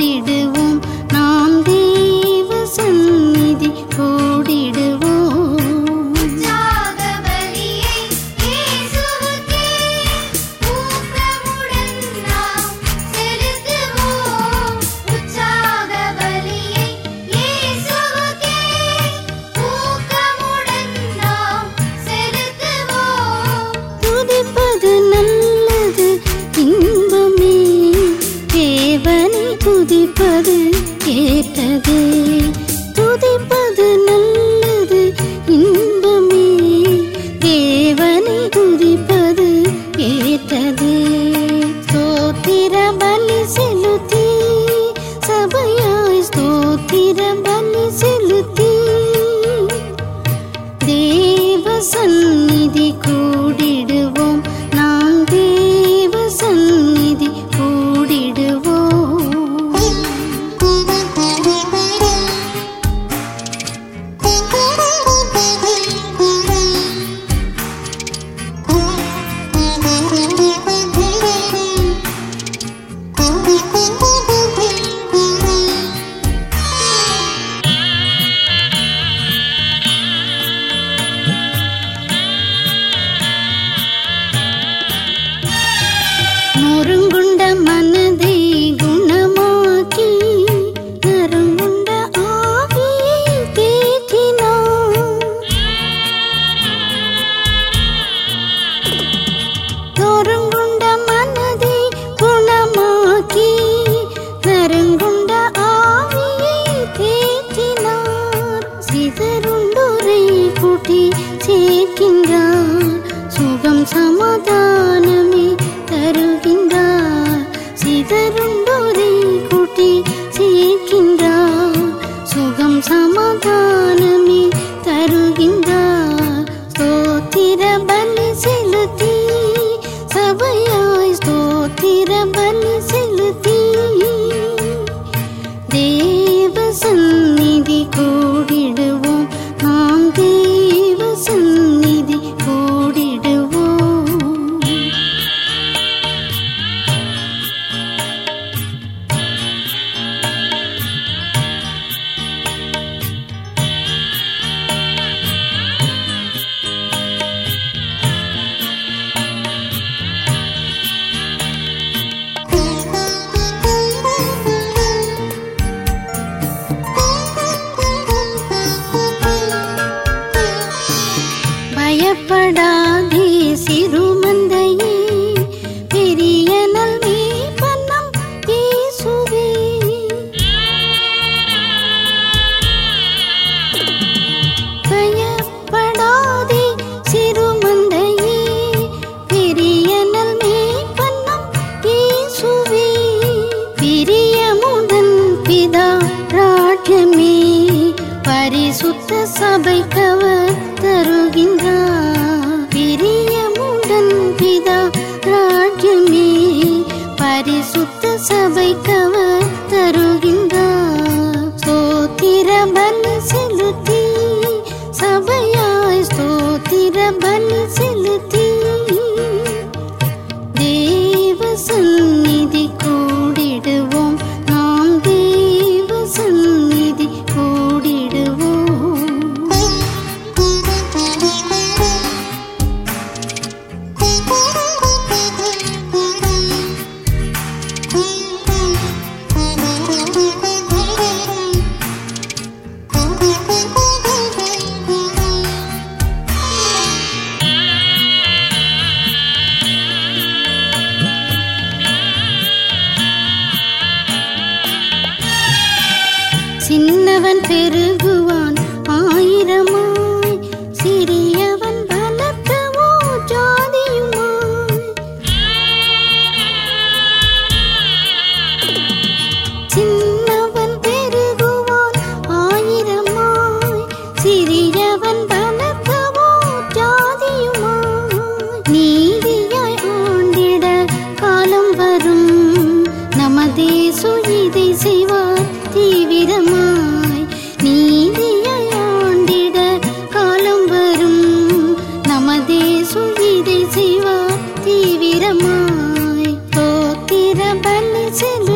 விடு துதிப்பது கேட்டது துதிப்பது நல்லது இன்பமே. தேவனை துதிப்பது ஏற்றதே சோத்திர பலி செல்லும் சிதறுண்டோரை கூட்டி சேர்க்கின்றார். சுகம் சமாதானமே தருகின்றார். ஸ்தோத்திர பலி செலுத்தி சபையாய் ஸ்தோத்திர பலி பரிசுத்த சபை சபைக்கவர் தருகின்றார் பிரியமுடன் பிதா ராஜ்யமே பரிசுத்த சபை கவர் தருகின்றார். ஸ்தோத்திர பலி செலுத்தி சபையாய் ஸ்தோத்திர பலி செலுத்தி பெற்றவன் பெருகு. 最